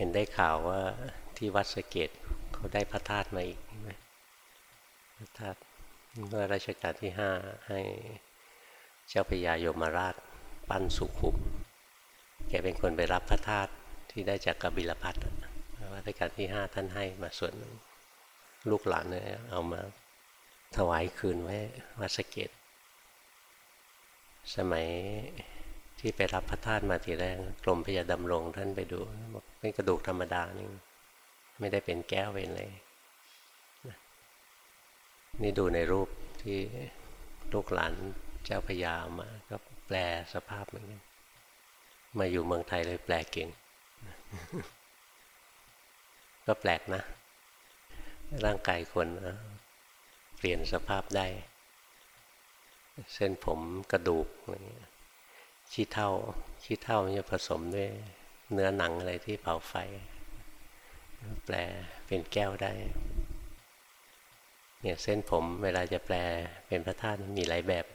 เห็นได้ข่าวว่าที่วัดสเกตเขาได้พระธาตุมาอีกไหมพระธาตุเมื่อรัชกาลที่ห้าให้เจ้าพญายมราชปั้นสุขุม แกเป็นคนไปรับพระธาตุที่ได้จากกบิลพัทรัชกาลที่ห้าท่านให้มาส่วนหนึ่งลูกหลานเนี่ยเอามาถวายคืนไว้วัดสเกต สมัยที่ไปรับพระธาตุมาทีแรกกรมพยาดำรงท่านไปดูบอก เป็นกระดูกธรรมดานี่ไม่ได้เป็นแก้วเป็นเลยนี่ดูในรูปที่ลูกหลานเจ้าพญามา ก็แปลสภาพเหมือนกันมาอยู่เมืองไทยเลยแปลเก่ง ก็แปลกนะ ร่างกายคนเปลี่ยนสภาพได้ เส้นผมกระดูกอะไรเงี้ยขี้เท่าขี้เท่ามันจะผสมด้วย เนื้อหนังอะไรที่เผาไฟ แปลเป็นแก้วได้เนี่ยเส้นผมเวลาจะแปลเป็นพระธาตุมีหลายแบบ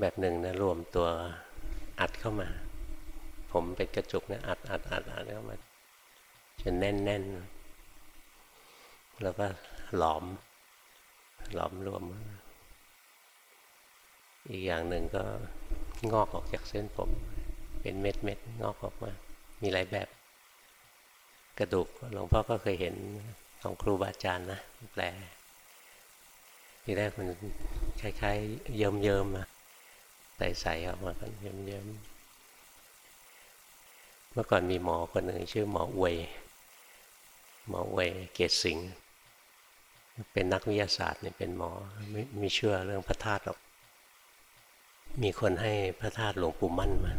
แบบหนึ่งนะรวมตัวอัดเข้ามา ผมเป็นกระจุกนะอัดอัดอัดอัดเข้ามาจนแน่นแน่นแล้วก็หลอม หลอมรวม อีกอย่างหนึ่งก็งอกออกจากเส้นผม เป็นเม็ดเม็ดงอกออกมา มีหลายแบบ กระดูกหลวงพ่อก็เคยเห็นของครูบาอาจารย์นะแปลทีแรกมันคล้ายๆ เยิ้มเยิมอะใสๆออกมากันเยิ้มเยิมเมื่อก่อนมีหมอคนหนึ่งชื่อหมออวย หมออวยเกศสิงห์เป็นนักวิทยาศาสตร์เนี่ยเป็นหมอไม่ไม่เชื่อเรื่องพระธาตุหรอก มีคนให้พระธาตุหลวงปู่มั่นมา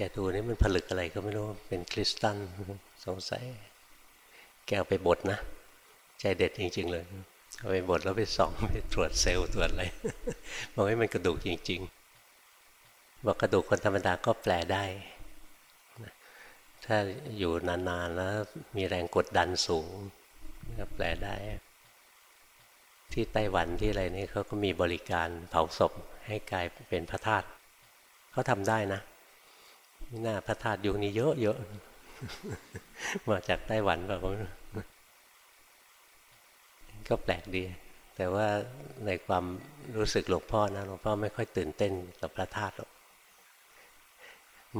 แกดูนี่มันผลึกอะไรก็ไม่รู้เป็นคริสตัลสงสัย แกเอาไปบดนะ ใจเด็ดจริง ๆ เลยเอาไปบดแล้วไปส่องไปตรวจเซลล์ตรวจอะไรบอกว่ามันกระดูกจริง ๆ บอกกระดูกคนธรรมดาก็แปลได้ ถ้าอยู่นานๆแล้วมีแรงกดดันสูงก็แปลได้ ที่ไต้หวันที่อะไรนี่เขาก็มีบริการเผาศพให้กลายเป็นพระธาตุเขาทำได้นะ หน้าพระธาตุยุคนี้เยอะๆมาจากไต้หวันแบบก็แปลกดี แต่ว่าในความรู้สึกหลวงพ่อนะหลวงพ่อไม่ค่อยตื่นเต้นกับพระธาตุหรอก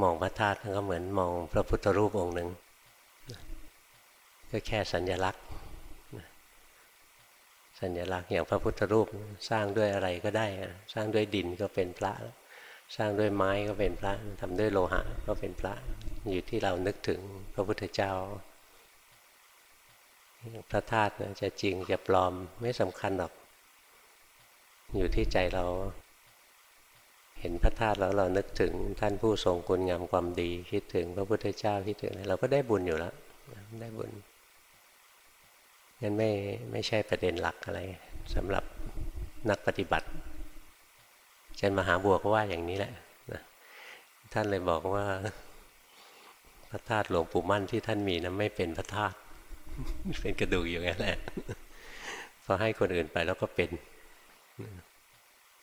มองพระธาตุก็เหมือนมองพระพุทธรูปองค์หนึ่งก็แค่สัญลักษณ์ สัญลักษณ์อย่างพระพุทธรูปสร้างด้วยอะไรก็ได้ สร้างด้วยดินก็เป็นพระ สร้างด้วยไม้ก็เป็นพระทำด้วยโลหะก็เป็นพระอยู่ที่เรานึกถึงพระพุทธเจ้าพระธาตุจะจริงจะปลอมไม่สำคัญหรอก อยู่ที่ใจเรา เห็นพระธาตุแล้วเรานึกถึงท่านผู้ทรงคุณงามความดี คิดถึงพระพุทธเจ้าคิดถึงอะไรเราก็ได้บุญอยู่แล้วได้บุญงั้นไม่ไม่ใช่ประเด็นหลักอะไรสำหรับนักปฏิบัติ อาจารย์มหาบัวก็ว่าอย่างนี้แหละนะท่านเลยบอกว่า พระธาตุหลวงปู่มั่นที่ท่านมีนะไม่เป็นพระธาตุเป็นกระดูกอยู่งั้นแหละพอให้คนอื่นไปแล้วก็เป็น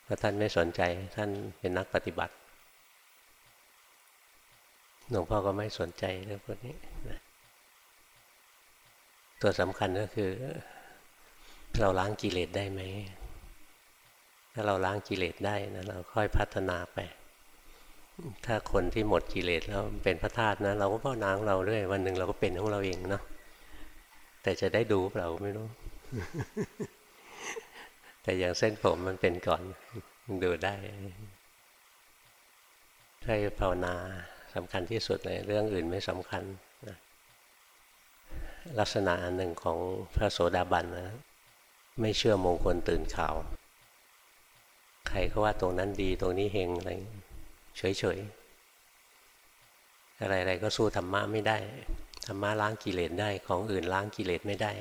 เพราะท่านไม่สนใจท่านเป็นนักปฏิบัติหลวงพ่อก็ไม่สนใจเรื่องพวกนี้นะตัวสำคัญก็คือ เราล้างกิเลสได้ไหม ถ้าเราล้างกิเลสได้นะเราค่อยพัฒนาไป ถ้าคนที่หมดกิเลสแล้วเป็นพระธาตุนะ เราก็พ่อนางเราด้วยวันหนึ่งเราก็เป็นของเราเองเนาะแต่จะได้ดูเราไม่รู้ แต่อย่างเส้นผมมันเป็นก่อนดูได้ถ้าภาวนาสำคัญที่สุดเลยเรื่องอื่นไม่สำคัญลักษณะอันหนึ่งของพระโสดาบันนะ ไม่เชื่อมงคลตื่นข่าว ใครก็ว่าตรงนั้นดีตรงนี้เฮงอะไรเฉยๆอะไรๆก็สู้ธรรมะไม่ได้ธรรมะล้างกิเลสได้ของอื่นล้างกิเลสไม่ได้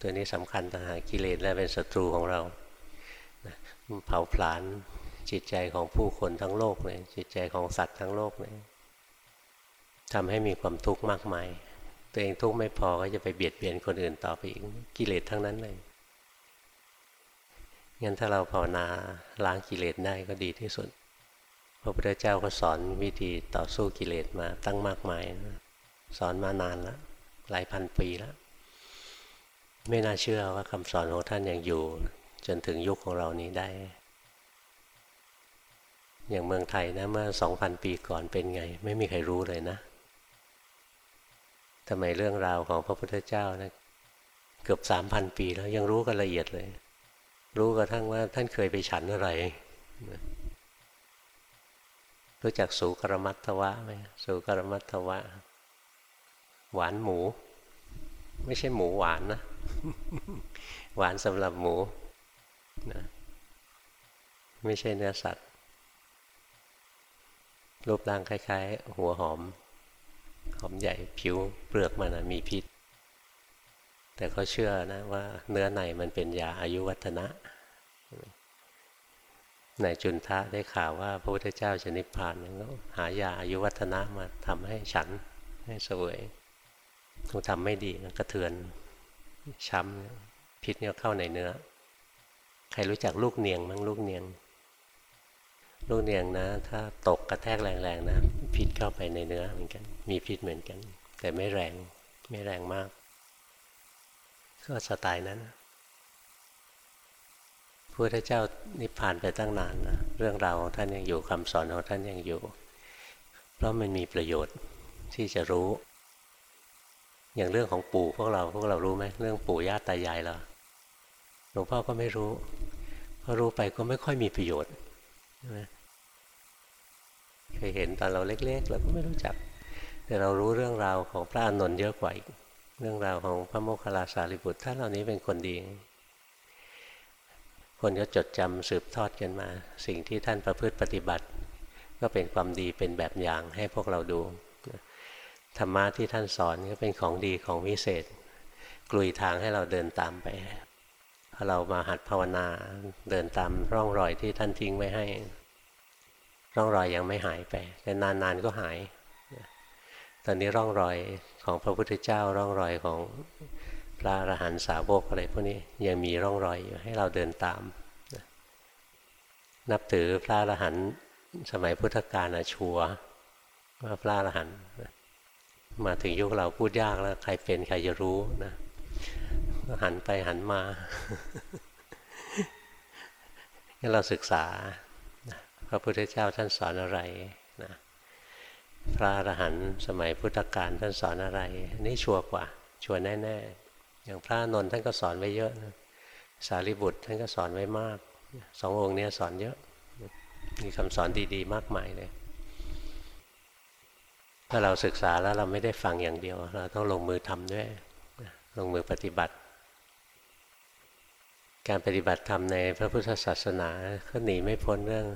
ตัวนี้สำคัญต่างหากกิเลสและเป็นศัตรูของเราเผาผลาญจิตใจของผู้คนทั้งโลกเลยจิตใจของสัตว์ทั้งโลกเลยทำให้มีความทุกข์มากมาย ตัวเองทุกข์ไม่พอก็จะไปเบียดเบียนคนอื่นต่อไปอีกกิเลสทั้งนั้นเลย งั้นถ้าเราภาวนาล้างกิเลสได้ก็ดีที่สุด พระพุทธเจ้าก็สอนวิธีต่อสู้กิเลสมาตั้งมากมายนะสอนมานานแล้วหลายพันปีแล้ว ไม่น่าเชื่อว่าคำสอนของท่านยังอยู่ จนถึงยุคของเรานี้ได้ อย่างเมืองไทยนะเมื่อสองพันปีก่อนเป็นไง ไม่มีใครรู้เลยนะทำไมเรื่องราวของพระพุทธเจ้านะเกือบสามพันปีแล้วยังรู้กันละเอียดเลย รู้กระทั่งว่าท่านเคยไปฉันอะไร รู้จักสูกรมัตวะไหมสูกรมัตวะ หวานหมู ไม่ใช่หมูหวานนะ หวานสำหรับหมูนะไม่ใช่เนื้อสัตว์ รูปร่างคล้าย ๆ หัวหอม หอมใหญ่ผิวเปลือกมันมีพิษ แต่เขาเชื่อนะว่าเนื้อในมันเป็นยาอายุวัฒนะนายจุนทะได้ข่าวว่าพระพุทธเจ้าจะนิพพานก็หายาอายุวัฒนะมาทำให้ฉันให้สวยคงทำไม่ดีนกระเทือน ช้ำพิษเนี่ยเข้าในเนื้อ ใครรู้จักลูกเนียงมั้งลูกเนียง ลูกเนียงนะ ถ้าตกกระแทกแรงๆนะ พิษเข้าไปในเนื้อเหมือนกัน มีพิษเหมือนกัน แต่ไม่แรงไม่แรงมาก ก็สไตล์นั้นพระพุทธเจ้านิพพานไปตั้งนานนะเรื่องราวของท่านยังอยู่คำสอนของท่านยังอยู่ เพราะมันมีประโยชน์ที่จะรู้ อย่างเรื่องของปู่พวกเราพวกเรารู้ไหมเรื่องปู่ย่าตายายเราหลวงพ่อก็ไม่รู้พอรู้ไปก็ไม่ค่อยมีประโยชน์ใช่ไหมเคยเห็นตอนเราเล็ก ๆ เราก็ไม่รู้จัก แต่เรารู้เรื่องราวของพระอานนท์เยอะกว่าอีก เรื่องราวของพระโมคคัลลาสารีบุตรท่านเหล่านี้เป็นคนดี คนก็จดจำสืบทอดกันมา สิ่งที่ท่านประพฤติปฏิบัติ ก็เป็นความดีเป็นแบบอย่างให้พวกเราดู ธรรมะที่ท่านสอนก็เป็นของดีของวิเศษ กลุยทางให้เราเดินตามไปพอเรามาหัดภาวนาเดินตามร่องรอยที่ท่านทิ้งไว้ให้ ร่องรอยยังไม่หายไป แต่นานๆก็หาย ตอนนี้ร่องรอย ของพระพุทธเจ้าร่องรอยของพระอรหันตสาวกอะไรพวกนี้ยังมีร่องรอยอยู่ให้เราเดินตาม นับถือพระอรหันต์สมัยพุทธกาลชัวว่าพระอรหันต์มาถึงยุคเราพูดยากแล้ว ใครเป็นใครจะรู้นะหันไปหันมาให้เราศึกษาพระพุทธเจ้าท่านสอนอะไรนะ พระอรหันต์สมัยพุทธกาลท่านสอนอะไรนี่ชัวร์กว่า ชัวร์แน่ ๆ อย่างพระนนท์ท่านก็สอนไว้เยอะนะสารีบุตรท่านก็สอนไว้มากสององค์นี้สอนเยอะ มีคำสอนดีๆ มากมายเลย ถ้าเราศึกษาแล้วเราไม่ได้ฟังอย่างเดียว เราต้องลงมือทำด้วย ลงมือปฏิบัติ การปฏิบัติธรรมในพระพุทธศาสนาก็หนีไม่พ้นเรื่อง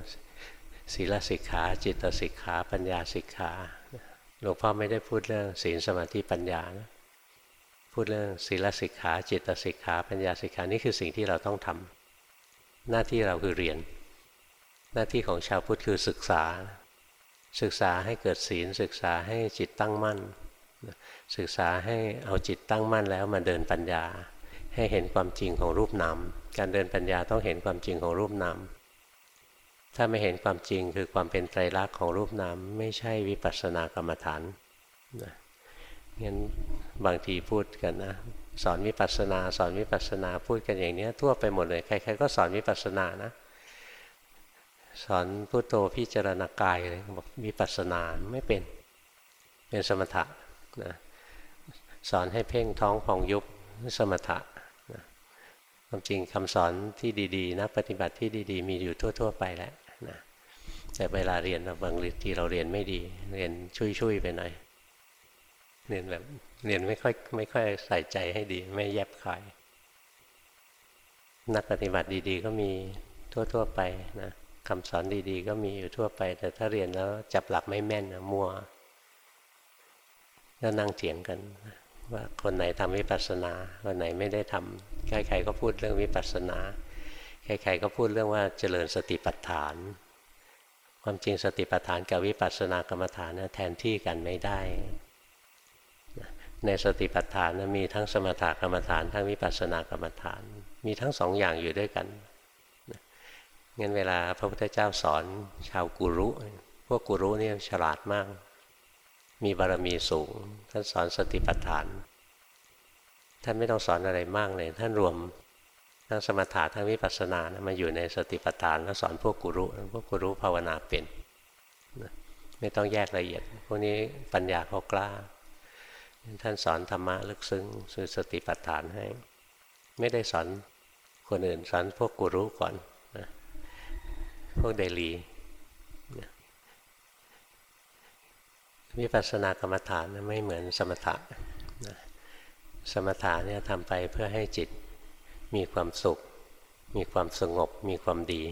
ศีลสิกขา จิตสิกขา ปัญญาสิกขาหลวงพ่อไม่ได้พูดเรื่องศีลสมาธิปัญญานะพูดเรื่องศีลสิกขา จิตสิกขา ปัญญาสิกขานี่คือสิ่งที่เราต้องทำหน้าที่เราคือเรียน หน้าที่ของชาวพุทธคือศึกษา ศึกษาให้เกิดศีลศึกษาให้จิตตั้งมั่น ศึกษาให้เอาจิตตั้งมั่นแล้วมาเดินปัญญา ให้เห็นความจริงของรูปนามการเดินปัญญาต้องเห็นความจริงของรูปนาม ถ้าไม่เห็นความจริงคือความเป็นไตรลักษณ์ของรูปนามไม่ใช่วิปัสสนากรรมฐานนะงั้นบางทีพูดกันนะสอนวิปัสสนาสอนวิปัสสนาพูดกันอย่างนี้ทั่วไปหมดเลยใครๆก็สอนวิปัสสนานะ สอนพุโทโธพิจารณากายเลยบอกวิปัสสนาไม่เป็นเป็นสมถะนะสอนให้เพ่งท้องพองยุบสมถะความจริงคำสอนที่ดีๆนะปฏิบัติที่ดีๆ มีอยู่ทั่ว ๆ ไปแล้วนะ แต่เวลาเรียนบางทีเราเรียนไม่ดี เรียนชุยๆไปหน่อยเรียนแบบเรียนไม่ค่อยไม่ค่อยใส่ใจให้ดี ไม่แยบคาย นักปฏิบัติดีๆ ก็มีทั่วๆไปนะคำสอนดีๆ ก็มีอยู่ทั่วไป แต่ถ้าเรียนแล้วจับหลักไม่แม่นนะมัวก็นั่งเถียงกัน ว่าคนไหนทำวิปัสสนาคนไหนไม่ได้ทำใครๆก็พูดเรื่องวิปัสสนาใครๆก็พูดเรื่องว่าเจริญสติปัฏฐาน ความจริงสติปัฏฐานกับวิปัสสนากรรมฐานนะแทนที่กันไม่ได้ ในสติปัฏฐานนะมีทั้งสมถกรรมฐาน ทั้งวิปัสสนากรรมฐาน มีทั้งสองอย่างอยู่ด้วยกันงั้นเวลาพระพุทธเจ้าสอนชาวกุรุ พวกกุรุเนี่ยฉลาดมาก มีบารมีสูง ท่านสอนสติปัฏฐาน ท่านไม่ต้องสอนอะไรมากเลย ท่านรวม ทั้งสมถะทั้งวิปัสสนานะมาอยู่ในสติปัฏฐานแล้วสอนพวกกุรุพวกกุรุภาวนาเป็นไม่ต้องแยกละเอียด พวกนี้ปัญญาเขากล้า ท่านสอนธรรมะลึกซึ้งสื่อสติปัฏฐานให้ ไม่ได้สอนคนอื่นสอนพวกกุรุก่อนนะพวกเดลีวิปัสสนากรรมฐานไม่เหมือนสมถะสมถะเนี่ยทำไปเพื่อให้จิต มีความสุข มีความสงบ มีความดี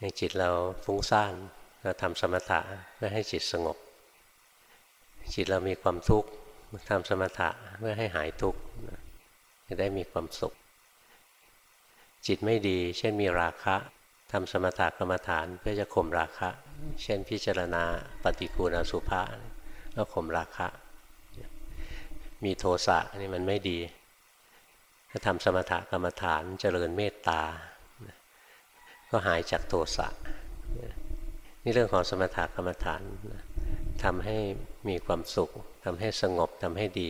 ในจิตเราฟุ้งซ่านเราทำสมถะเพื่อให้จิตสงบ จิตเรามีความทุกข์ทำสมถะเพื่อให้หายทุกข์จะได้มีความสุข จิตไม่ดี เช่นมีราคะทำสมถะกรรมฐานเพื่อจะข่มราคะ เช่นพิจารณาปฏิกูลสุภาแล้วข่มราคะ มีโทสะนี่มันไม่ดี ถ้าทำสมถะกรรมฐานเจริญเมตตา ก็หายจากโทสะนี่เรื่องของสมถะกรรมฐานทำให้มีความสุขทำให้สงบทำให้ดี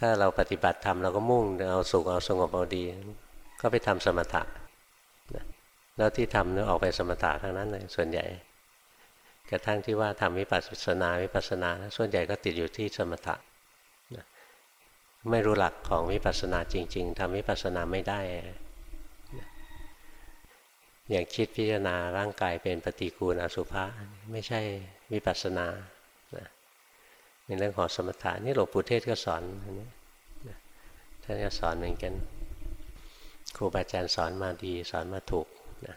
ถ้าเราปฏิบัติธรรมเราก็มุ่งเอาสุขเอาสงบเอาดี ก็ไปทำสมถะแล้วที่ทำเนี่ยออกไปสมถะทั้งนั้นเลยส่วนใหญ่กระทั่งที่ว่าทำวิปัสสนาวิปัสสนา ส่วนใหญ่ก็ติดอยู่ที่สมถะ ไม่รู้หลักของวิปัสสนาจริง ๆทำวิปัสสนาไม่ได้ อย่างคิดพิจารณาร่างกายเป็นปฏิกูลอสุภะไม่ใช่วิปัสสนาเป็นเรื่องของสมถะนี่หลวงปู่เทศก็สอนท่านก็สอนเหมือนกัน ครูบาอาจารย์สอนมาดีสอนมาถูกนะ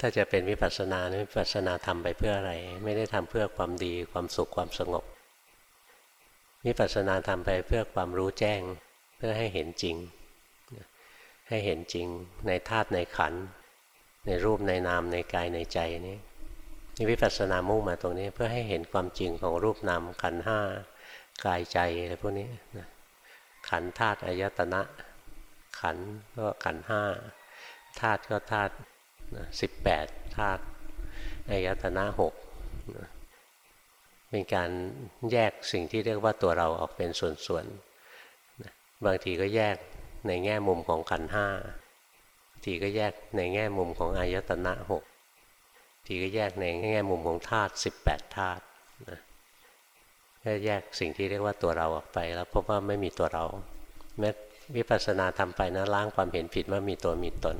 ถ้าจะเป็นวิปัสสนาวิปัสสนาทำไปเพื่ออะไร ไม่ได้ทำเพื่อความดีความสุขความสงบ วิปัสสนาทำไปเพื่อความรู้แจ้ง เพื่อให้เห็นจริง ให้เห็นจริงในธาตุในขัน ในรูปในนามในกายในใจนี้นี่วิปัสสนามุ่งมาตรงนี้เพื่อให้เห็นความจริงของรูปนามขันห้ากายใจอะไรพวกนี้ขันธาตุอายตนะ ขันก็ขันห้าธาตุก็ธาตุสิบแปดธาตุอายตนะหก เป็นการแยกสิ่งที่เรียกว่าตัวเราออกเป็นส่วนๆบางทีก็แยกในแง่มุมของขันห้าทีก็แยกในแง่มุมของอายตนะหกทีก็แยกในแง่มุมของธาตุสิบแปดธาตุก็แยกสิ่งที่เรียกว่าตัวเราออกไป แล้วพบว่าไม่มีตัวเราแม้วิปัสสนาทำไปนะล้างความเห็นผิดว่ามีตัวมีตน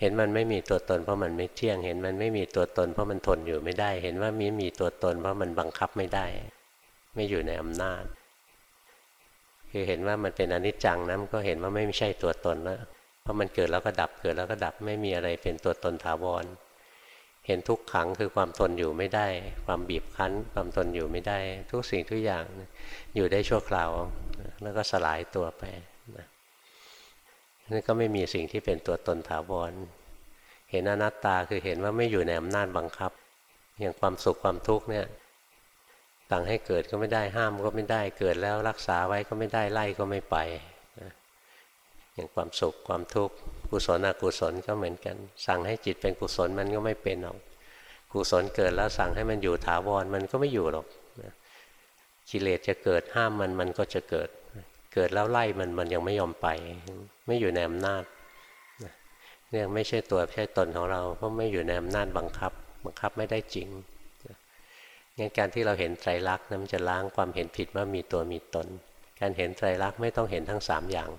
เห็นมันไม่มีตัวตนเพราะมันไม่เที่ยง เห็นมันไม่มีตัวตนเพราะมันทนอยู่ไม่ได้ เห็นว่ามีมีตัวตนเพราะมันบังคับไม่ได้ ไม่อยู่ในอำนาจ คือเห็นว่ามันเป็นอนิจจังนะมันก็เห็นว่าไม่ใช่ตัวตนแล้ว เพราะมันเกิดแล้วก็ดับ เกิดแล้วก็ดับ ไม่มีอะไรเป็นตัวตนถาวร เห็นทุกขังคือความทนอยู่ไม่ได้ ความบีบคั้น ความทนอยู่ไม่ได้ ทุกสิ่งทุกอย่างอยู่ได้ชั่วคราว แล้วก็สลายตัวไป นั่นก็ไม่มีสิ่งที่เป็นตัวตนถาวร เห็นอนัตตาคือเห็นว่าไม่อยู่ในอำนาจบังคับ อย่างความสุขความทุกข์เนี่ยสั่งให้เกิดก็ไม่ได้ห้ามก็ไม่ได้เกิดแล้วรักษาไว้ก็ไม่ได้ไล่ก็ไม่ไปอย่างความสุขความทุกข์กุศลอกุศลก็เหมือนกัน สั่งให้จิตเป็นกุศลมันก็ไม่เป็นหรอกกุศลเกิดแล้วสั่งให้มันอยู่ถาวรมันก็ไม่อยู่หรอกกิเลสจะเกิดห้ามมันมันก็จะเกิด เกิดแล้วไล่มันมันยังไม่ยอมไป ไม่อยู่ในอำนาจเนี่ยไม่ใช่ตัวใช่ตนของเรา เพราะไม่อยู่ในอำนาจบังคับ บังคับไม่ได้จริงงั้นการที่เราเห็นไตรลักษณ์นั้นจะล้างความเห็นผิดว่ามีตัวมีตน การเห็นไตรลักษณ์ไม่ต้องเห็นทั้งสามอย่าง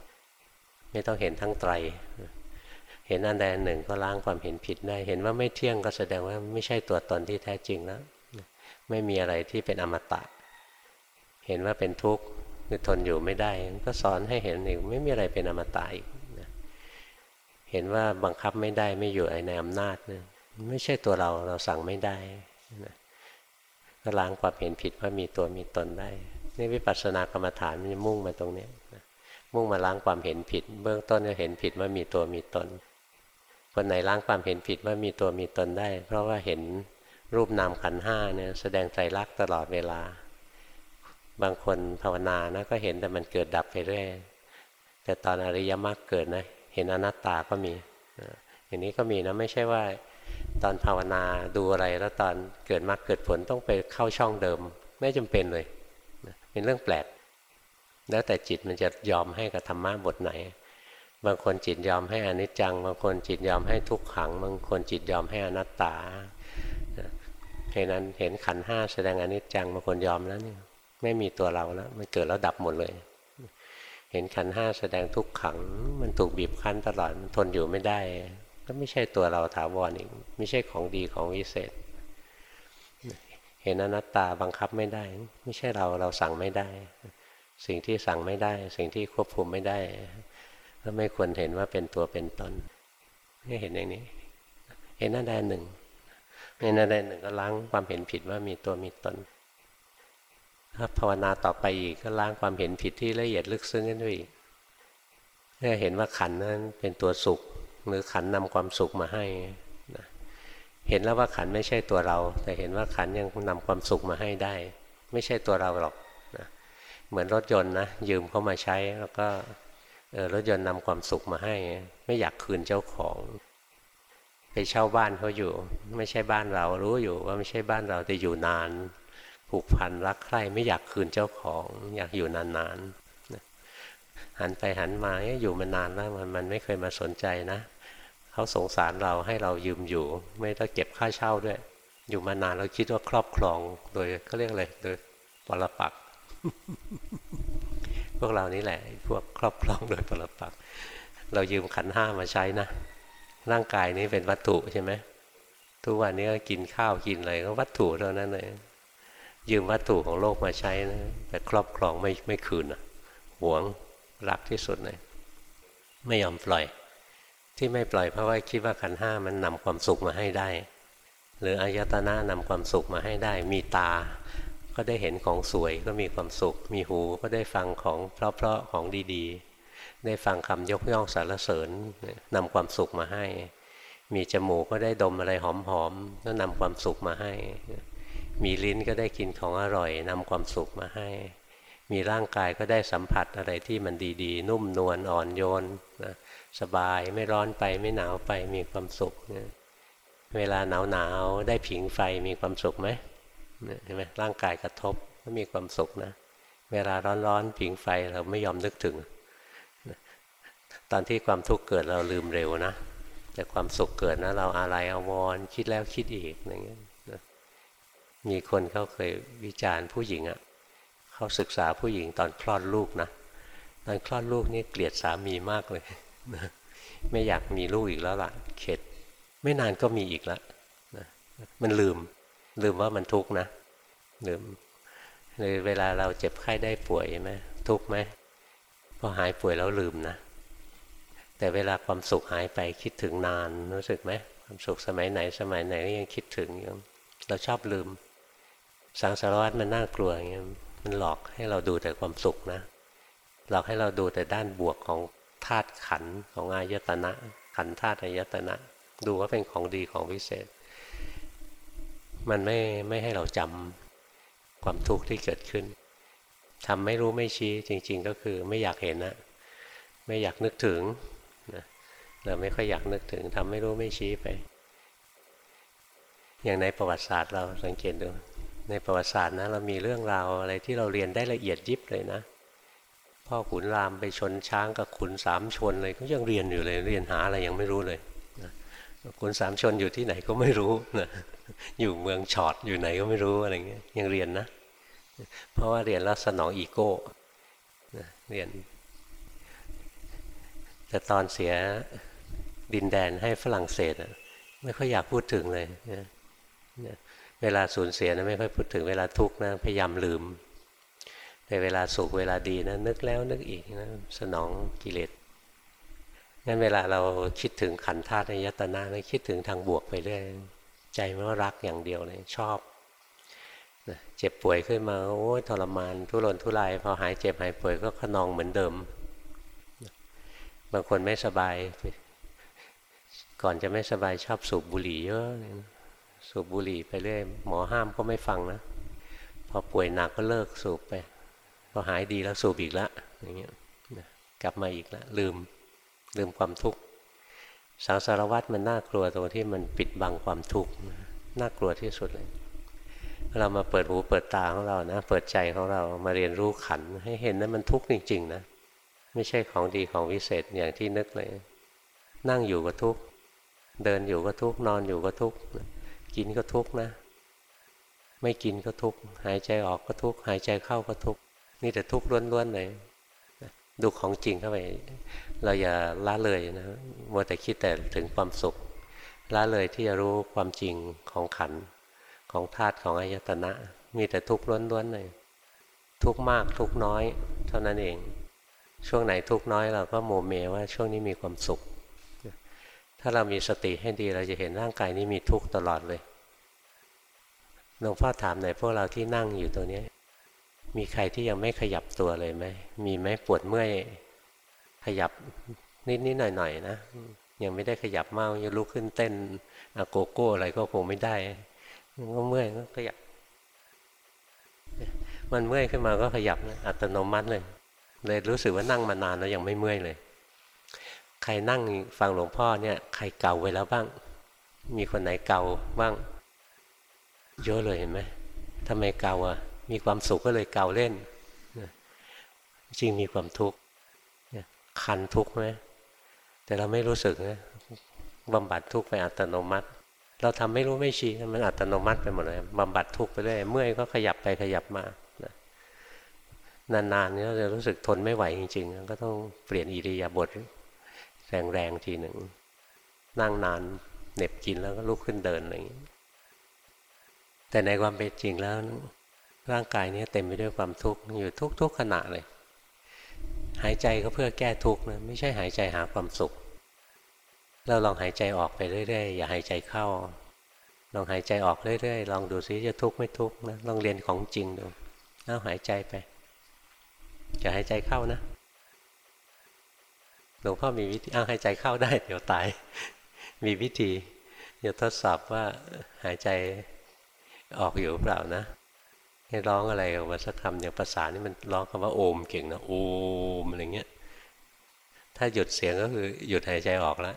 ไม่ต้องเห็นทั้งไตร เห็นอันใดอันหนึ่งก็ล้างความเห็นผิดได้ เห็นว่าไม่เที่ยงก็แสดงว่าไม่ใช่ตัวตนที่แท้จริงแล้วไม่มีอะไรที่เป็นอมตะ เห็นว่าเป็นทุกข์ คือทนอยู่ไม่ได้ก็สอนให้เห็นอีกไม่มีอะไรเป็นอมตะอีกเห็นว่าบังคับไม่ได้ไม่อยู่ในอำนาจนะไม่ใช่ตัวเราเราสั่งไม่ได้นะก็ล้างความเห็นผิดว่ามีตัวมีตนได้นี่วิปัสสนากรรมฐานมันมุ่งมาตรงนี้นะมุ่งมาล้างความเห็นผิด เบื้องต้นก็เห็นผิดว่ามีตัวมีตน คนไหนล้างความเห็นผิดว่ามีตัวมีตนได้ เพราะว่าเห็นรูปนามขันห้าเนี่ยแสดงใจรักตลอดเวลา บางคนภาวนานะก็เห็นแต่มันเกิดดับไปเรื่อยแต่ตอนอริยมรรคเกิดนะเห็นอนัตตาก็มีอย่างนี้ก็มีนะไม่ใช่ว่า ตอนภาวนาดูอะไรแล้วตอนเกิดมรรคเกิดผลต้องไปเข้าช่องเดิม ไม่จำเป็นเลยเป็นเรื่องแปลก แล้วแต่จิตมันจะยอมให้กับธรรมะบทไหน บางคนจิตยอมให้อนิจจัง บางคนจิตยอมให้ทุกขัง บางคนจิตยอมให้อนัตตาเพราะนั้นเห็นขันห้าแสดงอนิจจังบางคนยอมแล้วนี่ ไม่มีตัวเราแล้วมันเกิดแล้วดับหมดเลย เห็นขันห้าแสดงทุกขัง มันถูกบีบคั้นตลอดมันทนอยู่ไม่ได้ก็ไม่ใช่ตัวเราถาวรอีกไม่ใช่ของดีของวิเศษ เห็นอนัตตาบังคับไม่ได้ ไม่ใช่เราเราสั่งไม่ได้ สิ่งที่สั่งไม่ได้ สิ่งที่ควบคุมไม่ได้ก็ไม่ควรเห็นว่าเป็นตัวเป็นตนไม่เห็นอย่างนี้ เห็นหน้าแดนหนึ่งในหน้าแดนหนึ่งก็ล้างความเห็นผิดว่ามีตัวมีตน ภาวนาต่อไปอีกก็ล้างความเห็นผิดที่ละเอียดลึกซึ้งขึ้นด้วยอีกเมื่อเห็นว่าขันนั้นเป็นตัวสุข หรือขันนำความสุขมาให้นะเห็นแล้วว่าขันไม่ใช่ตัวเรา แต่เห็นว่าขันยังนำความสุขมาให้ได้ ไม่ใช่ตัวเราหรอกเหมือนรถยนต์นะยืมเข้ามาใช้แล้วก็รถยนต์นำความสุขมาให้ ไม่อยากคืนเจ้าของ ไปเช่าบ้านเขาอยู่ ไม่ใช่บ้านเรารู้อยู่ว่าไม่ใช่บ้านเราแต่อยู่นาน ผูกพันรักใคร่ไม่อยากคืนเจ้าของ อยากอยู่นานๆหันไปหันมาอยู่มานานแล้วมันมันไม่เคยมาสนใจนะเขาสงสารเราให้เรายืมอยู่ ไม่ต้องเก็บค่าเช่าด้วย อยู่มานานเราคิดว่าครอบครอง โดยก็เรียกอะไรโดยปรปักพวกเรานี่แหละ พวกครอบครองโดยปรปักเรายืมขันห้ามาใช้นะ ร่างกายนี้เป็นวัตถุใช่ไหมทุกวันนี้ก็กินข้าวกินอะไรก็วัตถุเท่านั้นเลย ยืมวัตถุของโลกมาใช้นะแต่ครอบครองไม่ไม่คืนนะหวงรักที่สุดเลยไม่ยอมปล่อย ที่ไม่ปล่อยเพราะว่าคิดว่าขันห้ามันนำความสุขมาให้ได้ หรืออายตนะนำความสุขมาให้ได้ มีตา ก็ได้เห็นของสวยก็มีความสุข มีหูก็ได้ฟังของเพราะๆของดีๆ ได้ฟังคำยกย่องสรรเสริญนำความสุขมาให้ มีจมูกก็ได้ดมอะไรหอมๆก็นำความสุขมาให้ มีลิ้นก็ได้กินของอร่อยนำความสุขมาให้ มีร่างกายก็ได้สัมผัสอะไรที่มันดีๆ นุ่มนวลอ่อนโยนนะสบายไม่ร้อนไปไม่หนาวไปมีความสุขเวลาหนาวๆได้ผิงไฟมีความสุขไหมเห็นไหมร่างกายกระทบก็มีความสุขนะ เวลาร้อนๆผิงไฟเราไม่ยอมนึกถึง ตอนที่ความทุกข์เกิดเราลืมเร็วนะ แต่ความสุขเกิดนะเราอะไรอาวอนคิดแล้วคิดอีกอย่างเงี้ย มีคนเขาเคยวิจารณ์ผู้หญิงอะ่ะเขาศึกษาผู้หญิงตอนคลอดลูกนะตอนคลอดลูกนี่เกลียดสามีมากเลยไม่อยากมีลูกอีกแล้วล่ะ เข็ด ไม่นานก็มีอีกแล้วมันลืม ลืมว่ามันทุกข์นะลืมหรือเวลาเราเจ็บไข้ได้ป่วยไหมทุกข์ไหมพอหายป่วยแล้วลืมนะแต่เวลาความสุขหายไปคิดถึงนานรู้สึกไหมความสุขสมัยไหนสมัยไหนยังคิดถึงอยู่เราชอบลืม สังสารวัตมันน่ากลัวอย่างเงี้ยมันหลอกให้เราดูแต่ความสุขนะ หลอกให้เราดูแต่ด้านบวกของธาตุขันของอายตนะ ขันธาตุอายตนะ ดูว่าเป็นของดีของวิเศษ มันไม่ไม่ให้เราจำความทุกข์ที่เกิดขึ้นทำไม่รู้ไม่ชี้จริง ๆ ก็คือไม่อยากเห็นนะไม่อยากนึกถึงนะเราไม่ค่อยอยากนึกถึงทำไม่รู้ไม่ชี้ไป อย่างในประวัติศาสตร์เราสังเกตดู ในประวัติศาสตร์นะเรามีเรื่องราวอะไรที่เราเรียนได้ละเอียดยิบเลยนะ พ่อขุนรามไปชนช้างกับขุนสามชนเลยก็ยังเรียนอยู่เลย เรียนหาอะไรยังไม่รู้เลยขุนสามชนอยู่ที่ไหนก็ไม่รู้นะอยู่เมืองชอดอยู่ไหนก็ไม่รู้อะไรเงี้ยยังเรียนนะ เพราะว่าเรียนแล้วสนองอีโก้เรียน แต่ตอนเสียดินแดนให้ฝรั่งเศสไม่ค่อยอยากพูดถึงเลย เวลาสูญเสียนะไม่ค่อยพูดถึงเวลาทุกข์นะพยายามลืม แต่เวลาสุขเวลาดีนะนึกแล้วนึกอีกนะสนองกิเลสงั้นเวลาเราคิดถึงขันธาตุในยตนะนะคิดถึงทางบวกไปเรื่อยใจมันก็รักอย่างเดียวเลยชอบเจ็บป่วยขึ้นมาโอ้ทรมานทุรนทุรายพอหายเจ็บหายป่วยก็ขนองเหมือนเดิม บางคนไม่สบาย ก่อนจะไม่สบายชอบสูบบุหรี่เยอะ สูบบุหรี่ไปเรื่อยหมอห้ามก็ไม่ฟังนะพอป่วยหนักก็เลิกสูบไปพอหายดีแล้วสูบอีกละอย่างเงี้ยกลับมาอีกแล้วลืมลืมความทุกข์สังสารวัตรมันน่ากลัวตรงที่มันปิดบังความทุกข์น่ากลัวที่สุดเลย เรามาเปิดหูเปิดตาของเรานะ เปิดใจของเรามาเรียนรู้ขันให้เห็นนะมันทุกข์จริง ๆ นะ ไม่ใช่ของดีของวิเศษอย่างที่นึกเลย นั่งอยู่ก็ทุกข์เดินอยู่ก็ทุกข์นอนอยู่ก็ทุกข์ กินก็ทุกข์นะ ไม่กินก็ทุกข์หายใจออกก็ทุกข์หายใจเข้าก็ทุกข์นี่แต่ทุกข์ล้วนๆเลยดูของจริงเข้าไปเราอย่าละเลยนะมัวแต่คิดแต่ถึงความสุขละเลยที่จะรู้ความจริงของขันของธาตุของอายตนะ มีแต่ทุกข์ล้วนๆเลยทุกข์มากทุกข์น้อย เท่านั้นเอง ช่วงไหนทุกข์น้อยเราก็โมเมว่าช่วงนี้มีความสุข ถ้าเรามีสติให้ดีเราจะเห็นร่างกายนี้มีทุกข์ตลอดเลยหลวงพ่อถามหน่อยพวกเราที่นั่งอยู่ตัวนี้ มีใครที่ยังไม่ขยับตัวเลยไหมมีไหมปวดเมื่อยขยับนิดนิดหน่อยหน่อยนะยังไม่ได้ขยับมากยังลุกขึ้นเต้นอะโกโก้อะไรก็คงไม่ได้ก็เมื่อยก็ขยับ มันเมื่อยขึ้นมาก็ขยับนะอัตโนมัติเลย เลยรู้สึกว่านั่งมานานแล้วยังไม่เมื่อยเลย ใครนั่งฟังหลวงพ่อเนี่ยใครเก่าไว้แล้วบ้าง มีคนไหนเก่าบ้าง เยอะเลยเห็นไหมทำไมเก่าอะ มีความสุขก็เลยเก่าเล่นจริงมีความทุกข์คันทุกข์ไหมแต่เราไม่รู้สึกนะบำบัดทุกข์ไปอัตโนมัติ เราทำไม่รู้ไม่ชี้มันอัตโนมัติไปหมดเลยบำบัดทุกข์ไปเรื่อยเมื่อยก็ขยับไปขยับมานานๆเนี่ยเราจะรู้สึกทนไม่ไหวจริง ๆ ก็ต้องเปลี่ยนอิริยาบถ แรงๆทีหนึ่ง นั่งนานเหน็บกินแล้วก็ลุกขึ้นเดินอะไรอย่างนี้แต่ในความเป็นจริงแล้ว ร่างกายนี้เต็มไปด้วยความทุกข์อยู่ทุกๆขณะเลย หายใจก็เพื่อแก้ทุกข์นะไม่ใช่หายใจหาความสุข เราลองหายใจออกไปเรื่อยๆ อย่าหายใจเข้า ลองหายใจออกเรื่อยๆ ลองดูซิจะทุกข์ไม่ทุกข์นะลองเรียนของจริงดูเอาหายใจไปจะหายใจเข้านะ หลวงพ่อมีวิธีเอาหายใจเข้าได้ เดี๋ยวตาย มีวิธีจะทดสอบว่าหายใจออกอยู่เปล่านะ ให้ร้องอะไรออกมาสักคำอย่างภาษานี่มันร้องคำว่าโอมเก่งนะโอมอะไรเงี้ยถ้าหยุดเสียงก็คือหยุดหายใจออกแล้ว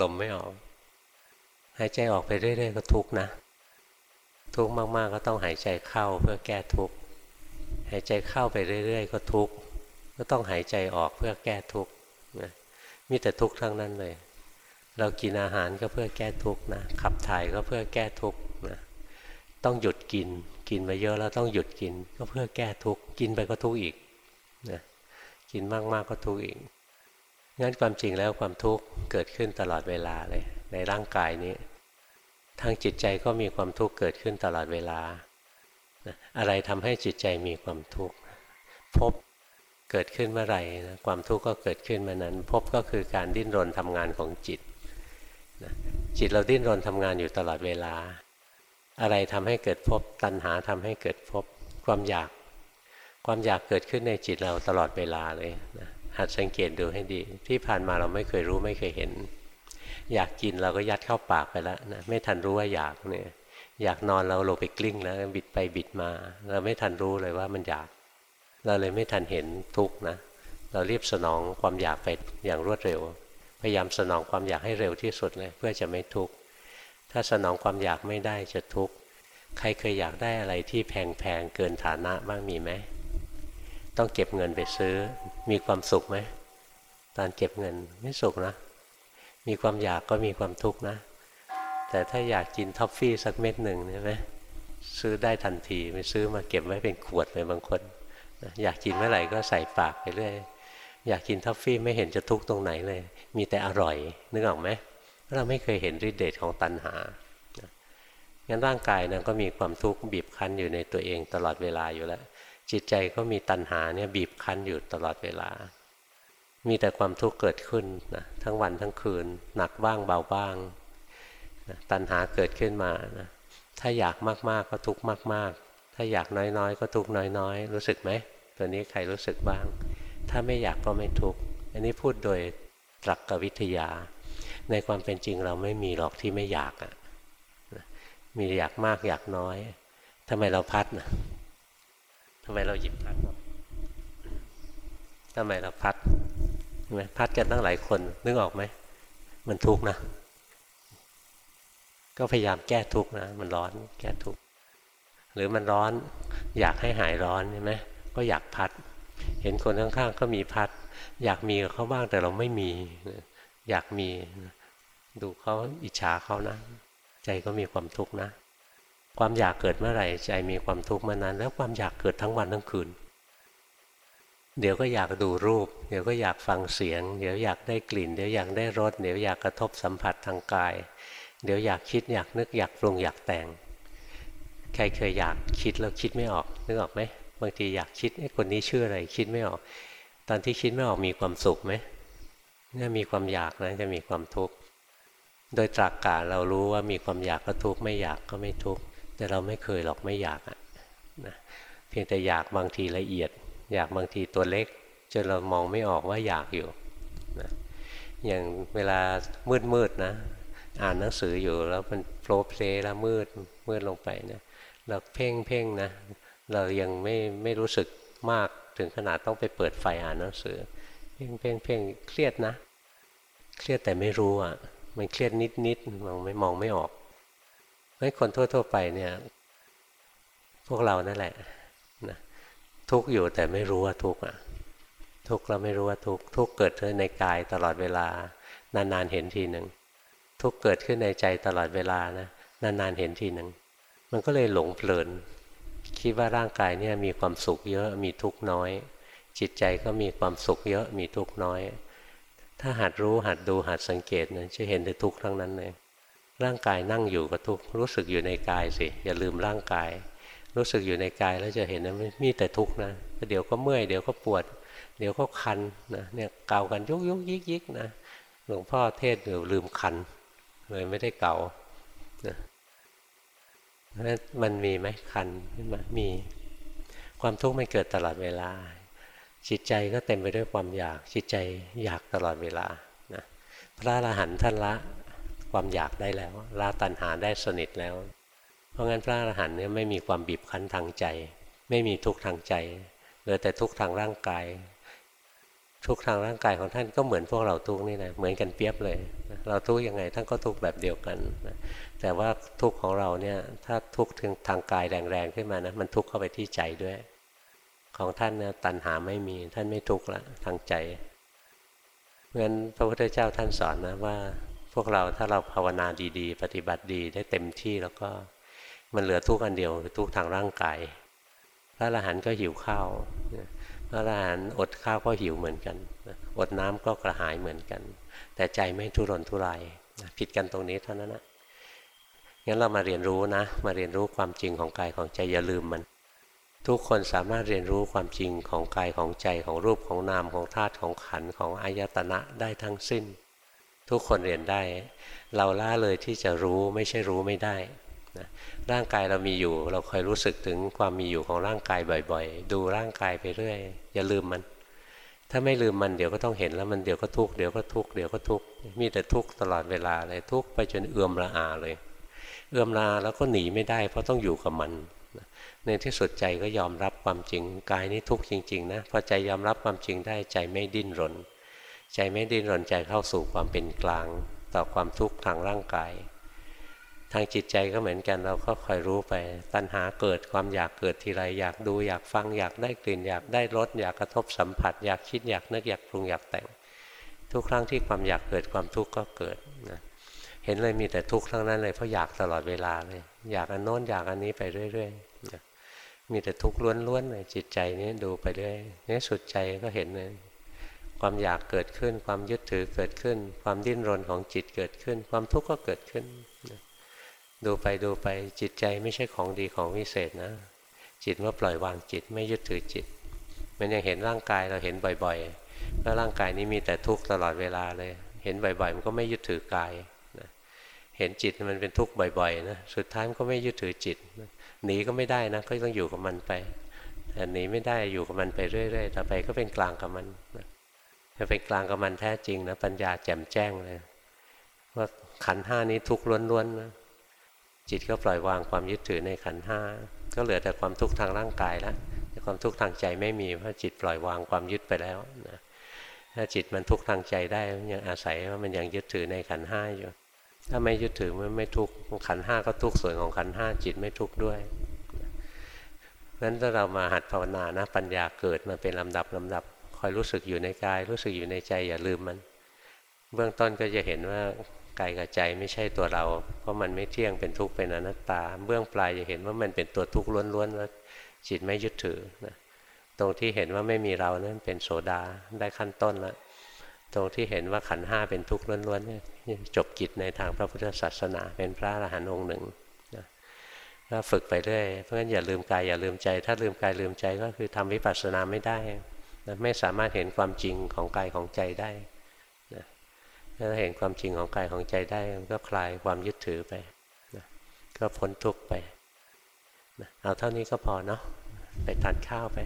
ลมไม่ออก หายใจออกไปเรื่อยๆก็ทุกนะ ทุกมาก ๆ ก็ต้องหายใจเข้าเพื่อแก้ทุกหายใจเข้าไปเรื่อย ๆ ก็ทุกก็ต้องหายใจออกเพื่อแก้ทุก มีแต่ทุกข์ทั้งนั้นเลย เรากินอาหารก็เพื่อแก้ทุกข์นะขับถ่ายก็เพื่อแก้ทุกข์นะต้องหยุดกิน กินมาเยอะแล้วต้องหยุดกิน ก็เพื่อแก้ทุกข์กินไปก็ทุกข์อีกนะกินมากๆกก็ทุกข์อีกงั้นความจริงแล้วความทุกข์เกิดขึ้นตลอดเวลาเลย ในร่างกายนี้ ทางจิตใจก็มีความทุกข์เกิดขึ้นตลอดเวลา อะไรทำให้จิตใจมีความทุกข์พบ เกิดขึ้นเมื่อไหร่นะความทุกข์ก็เกิดขึ้นเมื่อนั้นพบก็คือการดิ้นรนทำงานของจิตจิตเราดิ้นรนทำงานอยู่ตลอดเวลา อะไรทำให้เกิดพบตัณหาทำให้เกิดพบความอยาก ความอยากเกิดขึ้นในจิตเราตลอดเวลาเลยนะหัดสังเกตดูให้ดี ที่ผ่านมาเราไม่เคยรู้ไม่เคยเห็น อยากกินเราก็ยัดเข้าปากไปแล้วนะไม่ทันรู้ว่าอยากเนี่ยอยากนอนเราลงไปกลิ้งแล้วบิดไปบิดมา เราไม่ทันรู้เลยว่ามันอยาก เราเลยไม่ทันเห็นทุกนะเรารีบสนองความอยากไปอย่างรวดเร็ว พยายามสนองความอยากให้เร็วที่สุดเลยเพื่อจะไม่ทุกข์ถ้าสนองความอยากไม่ได้จะทุกข์ใครเคยอยากได้อะไรที่แแพงๆเกินฐานะบ้างมีไหมต้องเก็บเงินไปซื้อ มีความสุขไหมตอนเก็บเงินไม่สุขนะ มีความอยากก็มีความทุกข์นะ แต่ถ้าอยากกินท็อฟฟี่สักเม็ดหนึ่งใช่ไหมซื้อได้ทันทีไม่ซื้อมาเก็บไว้เป็นขวดเลยบางคน อยากกินเมื่อไหร่ก็ใส่ปากไปเรื่อยอยากกินท็อฟฟี่ไม่เห็นจะทุกข์ตรงไหนเลย มีแต่อร่อยนึกออกไหมเราไม่เคยเห็นฤทธิเดชของตัณหางั้นร่างกายนะก็มีความทุกข์บีบคั้นอยู่ในตัวเองตลอดเวลาอยู่แล้ว จิตใจก็มีตัณหาเนี่ยบีบคั้นอยู่ตลอดเวลา มีแต่ความทุกข์เกิดขึ้นนะทั้งวันทั้งคืน หนักบ้างเบาบ้างนะตัณหาเกิดขึ้นมานะถ้าอยากมากๆก็ทุกข์มากๆ ถ้าอยากน้อยๆ ก็ทุกน้อยๆ รู้สึกไหมตัวนี้ใครรู้สึกบ้าง ถ้าไม่อยากก็ไม่ทุกอันนี้พูดโดยตรรกวิทยา ในความเป็นจริงเราไม่มีหรอกที่ไม่อยากอะมีอยากมากอยากน้อยทำไมเราพัดนะทำไมเราหยิบพัดทำไมเราพัดใช่ไหมพัดกันตั้งหลายคนนึกออกไหมมันทุกข์นะ ก็พยายามแก้ทุกข์นะ มันร้อนแก้ทุกข์ หรือมันร้อนอยากให้หายร้อนใช่ไหมก็อยากพัด เห็นคนข้างๆก็มีพัด อยากมีกับเขาบ้างแต่เราไม่มี อยากมีดูเขาอิจฉาเขานะ ใจก็มีความทุกข์นะ ความอยากเกิดเมื่อไหร่ ใจมีความทุกข์เมื่อนั้น แล้วความอยากเกิดทั้งวันทั้งคืน เดี๋ยวก็อยากดูรูป เดี๋ยวก็อยากฟังเสียง เดี๋ยวอยากได้กลิ่น เดี๋ยวอยากได้รสเดี๋ยวอยากกระทบสัมผัสทางกาย เดี๋ยวอยากคิดอยากนึกอยากปรุงอยากแต่ง ใครเคยอยากคิดแล้วคิดไม่ออกนึกออกไหมบางทีอยากคิดไอ้คนนี้ชื่ออะไรคิดไม่ออก ตอนที่คิดไม่ออกมีความสุขไหมเนี่ยมีความอยากนะจะมีความทุกข์โดยตรากกาเรารู้ว่ามีความอยากก็ทุกข์ไม่อยากก็ไม่ทุกข์แต่เราไม่เคยหรอกไม่อยากอะนะเพียงแต่อยากบางทีละเอียด อยากบางทีตัวเล็กจนเรามองไม่ออกว่าอยากอยู่นะอย่างเวลามืดมืดนะ อ่านหนังสืออยู่แล้วมันโปรเพลแล้วมืดมืดลงไปนะ เราเพ่งเพ่งนะ เรายังไม่ไม่รู้สึกมากถึงขนาดต้องไปเปิดไฟอ่านหนังสือ เพ่งเพ่งเพ่งเครียดนะ เครียดแต่ไม่รู้อะ มันเครียดนิดนิดมองไม่มองไม่ออกเพราะคนทั่ว ๆ ไปเนี่ย พวกเรานั่นแหละนะทุกอยู่แต่ไม่รู้ว่าทุกอะ ทุกเราไม่รู้ว่าทุกทุกเกิดขึ้นในกายตลอดเวลา นานๆเห็นทีหนึ่งทุกเกิดขึ้นในใจตลอดเวลานะนานๆเห็นทีหนึ่ง มันก็เลยหลงเพลิน คิดว่าร่างกายเนี่ยมีความสุขเยอะมีทุกข์น้อย จิตใจก็มีความสุขเยอะมีทุกข์น้อย ถ้าหัดรู้หัดดูหัดสังเกตนะจะเห็นแต่ทุกข์ทั้งนั้นเลยร่างกายนั่งอยู่ก็ทุกข์รู้สึกอยู่ในกายสิอย่าลืมร่างกาย รู้สึกอยู่ในกายแล้วจะเห็นนะมีแต่ทุกข์นะเดี๋ยวก็เมื่อยเดี๋ยวก็ปวด เดี๋ยวก็คันนะเนี่ยเกากันยุกยุกยิกยิกนะหลวงพ่อเทศเดี๋ยวลืมคันเลยไม่ได้เกานะ มันมีไหมคันขึ้นมามี ความทุกข์มันเกิดตลอดเวลา จิตใจก็เต็มไปด้วยความอยาก จิตใจอยากตลอดเวลานะพระอรหันต์ท่านละความอยากได้แล้วละตัณหาได้สนิทแล้ว เพราะงั้นพระอรหันต์เนี่ยไม่มีความบีบคั้นทางใจ ไม่มีทุกข์ทางใจเหลือแต่ทุกข์ทางร่างกาย ทุกทางร่างกายของท่านก็เหมือนพวกเราทุกนี่นะเหมือนกันเปียบเลยเราทุกยังไงท่านก็ทุกแบบเดียวกันแต่ว่าทุกของเราเนี่ยถ้าทุกถึงทางกายแรงๆขึ้นมานะมันทุกเข้าไปที่ใจด้วย ของท่านเนี่ยตัณหาไม่มีท่านไม่ทุกละทางใจเพราะฉะนั้นพระพุทธเจ้าท่านสอนนะว่า พวกเราถ้าเราภาวนาดีๆ ปฏิบัติดีได้เต็มที่แล้วก็มันเหลือทุกอันเดียวคือทุกทางร่างกายพระอรหันต์ก็หิวข้าว พระอรหันต์อดข้าวก็หิวเหมือนกัน อดน้ำก็กระหายเหมือนกัน แต่ใจไม่ทุรนทุรายผิดกันตรงนี้เท่านั้นนะงั้นเรามาเรียนรู้นะ มาเรียนรู้ความจริงของกายของใจอย่าลืมมัน ทุกคนสามารถเรียนรู้ความจริงของกายของใจของรูปของนามของธาตุของขันของอายตนะได้ทั้งสิ้น ทุกคนเรียนได้ เราล่าเลยที่จะรู้ไม่ใช่รู้ไม่ได้ นะร่างกายเรามีอยู่ เราคอยรู้สึกถึงความมีอยู่ของร่างกายบ่อย ๆ ดูร่างกายไปเรื่อย อย่าลืมมัน ถ้าไม่ลืมมันเดี๋ยวก็ต้องเห็นแล้วมันเดี๋ยวก็ทุกข์เดี๋ยวก็ทุกข์เดี๋ยวก็ทุกข์มีแต่ทุกข์ตลอดเวลาเลยทุกข์ไปจนเอื่อมละอาเลย เอื้อมละอาแล้วก็หนีไม่ได้เพราะต้องอยู่กับมันในที่สุดใจก็ยอมรับความจริงกายนี้ทุกข์จริงๆนะพอใจยอมรับความจริงได้ใจไม่ดิ้นรน ใจไม่ดิ้นรนใจเข้าสู่ความเป็นกลาง ต่อความทุกข์ทางร่างกาย ทางจิตใจก็เหมือนกันเราก็คอยรู้ไป ตัณหาเกิดความอยากเกิดทีไรอยากดูอยากฟังอยากได้กลิ่น อยากได้รสอยากกระทบสัมผัส อยากคิดอยากนึกอยากปรุงอยากแต่ง ทุกครั้งที่ความอยากเกิดความทุกข์ก็เกิดนะเห็นเลยมีแต่ทุกข์ทั้งนั้นเลยเพราะอยากตลอดเวลาเลย อยากอันโน้นอยากอันนี้ไปเรื่อยๆมีแต่ทุกข์ล้วนๆเลยจิตใจนี้ดูไปเรื่อยนี่สุดใจก็เห็นเลยความอยากเกิดขึ้น ความยึดถือเกิดขึ้น ความดิ้นรนของจิตเกิดขึ้น ความทุกข์ก็เกิดขึ้น ดูไปดูไปจิตใจไม่ใช่ของดีของวิเศษนะ จิตเมื่อปล่อยวางจิตไม่ยึดถือจิต มันยังเห็นร่างกายเราเห็นบ่อยๆว่าร่างกายนี้มีแต่ทุกข์ตลอดเวลาเลย เห็นบ่อยๆ มันก็ไม่ยึดถือกายเห็นจิตมันเป็นทุกข์บ่อยๆนะสุดท้ายมันก็ไม่ยึดถือจิตหนีก็ไม่ได้นะก็ต้องอยู่กับมันไปแต่หนีไม่ได้อยู่กับมันไปเรื่อยๆต่อไปก็เป็นกลางกับมันจะเป็นกลางกับมันแท้จริงนะปัญญาแจ่มแจ้งเลยว่าขันห้านี้ทุกข์ล้วนๆนะ จิตก็ปล่อยวางความยึดถือในขันห้าก็เหลือแต่ความทุกข์ทางร่างกายแล้วความทุกข์ทางใจไม่มีเพราะจิตปล่อยวางความยึดไปแล้วนะถ้าจิตมันทุกข์ทางใจได้มันยังอาศัยว่ามันยังยึดถือในขันห้าอยู่ ถ้าไม่ยึดถือมันไม่ทุกข์ขันห้าก็ทุกข์ส่วนของขันห้าจิตไม่ทุกข์ด้วยนั้นถ้าเรามาหัดภาวนานะปัญญาเกิดมาเป็นลำดับลำดับคอยรู้สึกอยู่ในกาย รู้สึกอยู่ในใจอย่าลืมมัน เบื้องต้นก็จะเห็นว่า กายกับใจไม่ใช่ตัวเรา เพราะมันไม่เที่ยงเป็นทุกข์เป็นอนัตตา เบื้องปลายจะเห็นว่ามันเป็นตัวทุกข์ล้วนๆแล้วจิตไม่ยึดถือนะตรงที่เห็นว่าไม่มีเรานั้นเป็นโสดาได้ขั้นต้นแล้วตรงที่เห็นว่าขันห้าเป็นทุกข์ล้วนๆเนี่ยจบกิจในทางพระพุทธศาสนา เป็นพระอรหันต์องค์หนึ่งนะก็ฝึกไปเรื่อยเพราะฉะนั้นอย่าลืมกายอย่าลืมใจ ถ้าลืมกายลืมใจก็คือทำวิปัสสนาไม่ได้นะไม่สามารถเห็นความจริงของกายของใจได้ ถ้าเห็นความจริงของกายของใจได้มันก็คลายความยึดถือไปนะก็พ้นทุกข์ไปนะเอาเท่านี้ก็พอเนาะไปทานข้าวไป